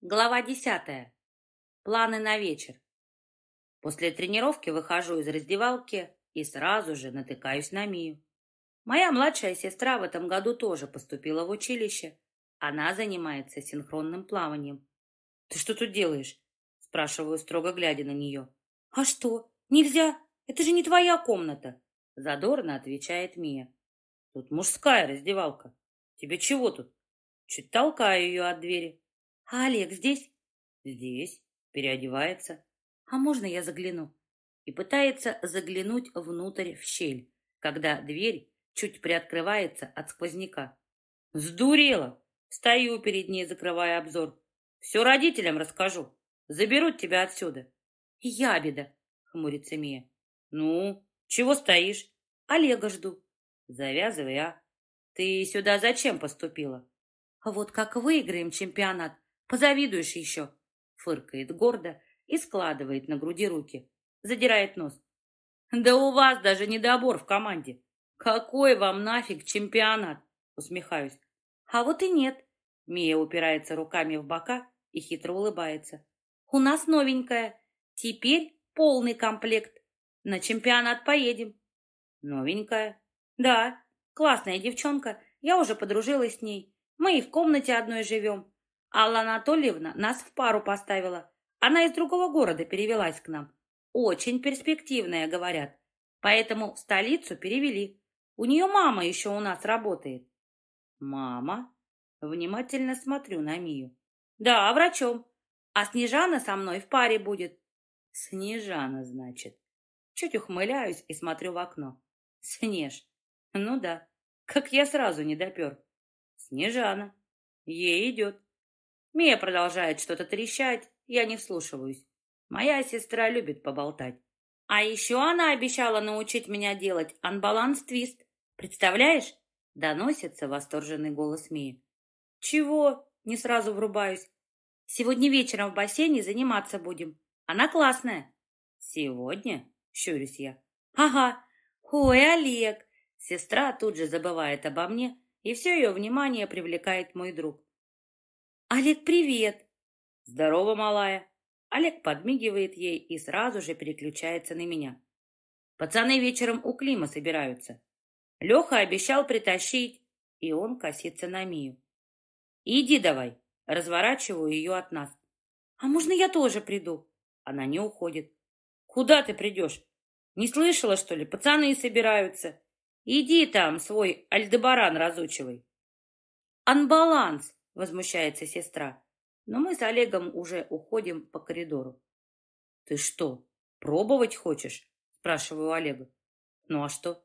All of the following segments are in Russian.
Глава десятая. Планы на вечер. После тренировки выхожу из раздевалки и сразу же натыкаюсь на Мию. Моя младшая сестра в этом году тоже поступила в училище. Она занимается синхронным плаванием. «Ты что тут делаешь?» Спрашиваю, строго глядя на нее. «А что? Нельзя? Это же не твоя комната!» Задорно отвечает Мия. «Тут мужская раздевалка. Тебе чего тут?» Чуть толкаю ее от двери. А Олег здесь? Здесь. Переодевается. А можно я загляну? И пытается заглянуть внутрь в щель, когда дверь чуть приоткрывается от сквозняка. Сдурела! Стою перед ней, закрывая обзор. Все родителям расскажу. Заберут тебя отсюда. Ябеда, хмурится Мия. Ну, чего стоишь? Олега жду. Завязывай, а. Ты сюда зачем поступила? Вот как выиграем чемпионат, Позавидуешь еще!» Фыркает гордо и складывает на груди руки. Задирает нос. «Да у вас даже недобор в команде. Какой вам нафиг чемпионат?» Усмехаюсь. «А вот и нет». Мия упирается руками в бока и хитро улыбается. «У нас новенькая. Теперь полный комплект. На чемпионат поедем». «Новенькая?» «Да, классная девчонка. Я уже подружилась с ней. Мы и в комнате одной живем. Алла Анатольевна нас в пару поставила. Она из другого города перевелась к нам. Очень перспективная, говорят. Поэтому в столицу перевели. У нее мама еще у нас работает. Мама? Внимательно смотрю на Мию. Да, врачом. А Снежана со мной в паре будет. Снежана, значит. Чуть ухмыляюсь и смотрю в окно. Снеж. Ну да, как я сразу не допер. Снежана. Ей идет. Мия продолжает что-то трещать, я не вслушиваюсь. Моя сестра любит поболтать. А еще она обещала научить меня делать анбаланс-твист. Представляешь? Доносится восторженный голос Мии. Чего? Не сразу врубаюсь. Сегодня вечером в бассейне заниматься будем. Она классная. Сегодня? Щурюсь я. Ага. Ой, Олег. Сестра тут же забывает обо мне, и все ее внимание привлекает мой друг. «Олег, привет!» «Здорово, малая!» Олег подмигивает ей и сразу же переключается на меня. Пацаны вечером у Клима собираются. Леха обещал притащить, и он косится на Мию. «Иди давай!» Разворачиваю ее от нас. «А можно я тоже приду?» Она не уходит. «Куда ты придешь? Не слышала, что ли? Пацаны собираются. Иди там свой альдебаран разучивай». «Анбаланс!» Возмущается сестра. Но мы с Олегом уже уходим по коридору. Ты что, пробовать хочешь? Спрашиваю Олега. Ну а что?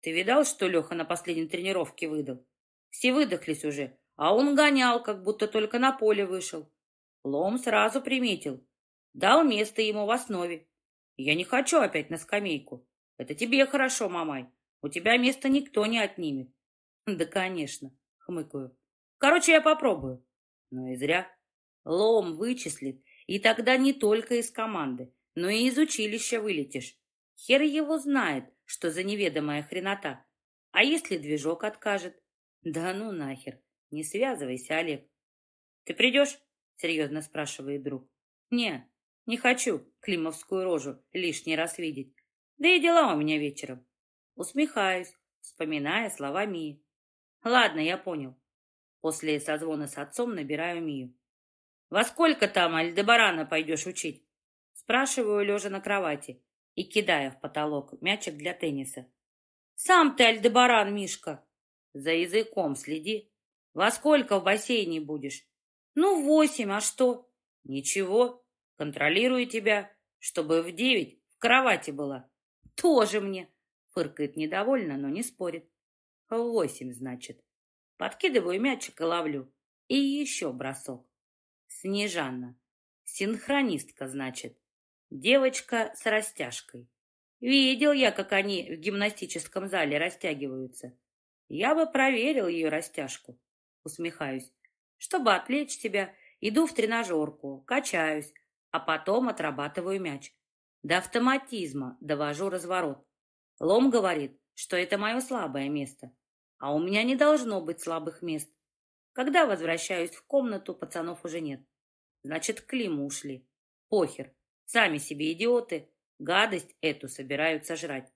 Ты видал, что Леха на последней тренировке выдал? Все выдохлись уже, а он гонял, как будто только на поле вышел. Лом сразу приметил. Дал место ему в основе. Я не хочу опять на скамейку. Это тебе хорошо, мамай. У тебя место никто не отнимет. Да, конечно, хмыкаю. Короче, я попробую. Но и зря. Лом вычислит, и тогда не только из команды, но и из училища вылетишь. Хер его знает, что за неведомая хренота. А если движок откажет? Да ну нахер, не связывайся, Олег. Ты придешь? Серьезно спрашивает друг. Не, не хочу климовскую рожу лишний раз видеть. Да и дела у меня вечером. Усмехаюсь, вспоминая слова Мии. Ладно, я понял. После созвона с отцом набираю Мию. «Во сколько там Альдебарана пойдешь учить?» Спрашиваю, лежа на кровати и кидая в потолок мячик для тенниса. «Сам ты Альдебаран, Мишка!» «За языком следи. Во сколько в бассейне будешь?» «Ну, восемь, а что?» «Ничего. Контролирую тебя, чтобы в девять в кровати была». «Тоже мне!» Фыркает недовольно, но не спорит. «Восемь, значит». Подкидываю мячик и ловлю. И еще бросок. Снежанна. Синхронистка, значит. Девочка с растяжкой. Видел я, как они в гимнастическом зале растягиваются. Я бы проверил ее растяжку. Усмехаюсь. Чтобы отвлечь себя, иду в тренажерку, качаюсь, а потом отрабатываю мяч. До автоматизма довожу разворот. Лом говорит, что это мое слабое место. А у меня не должно быть слабых мест. Когда возвращаюсь в комнату, пацанов уже нет. Значит, к Климу ушли. Похер. Сами себе идиоты. Гадость эту собираются жрать.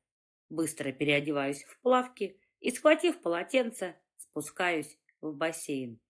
Быстро переодеваюсь в плавки и, схватив полотенце, спускаюсь в бассейн.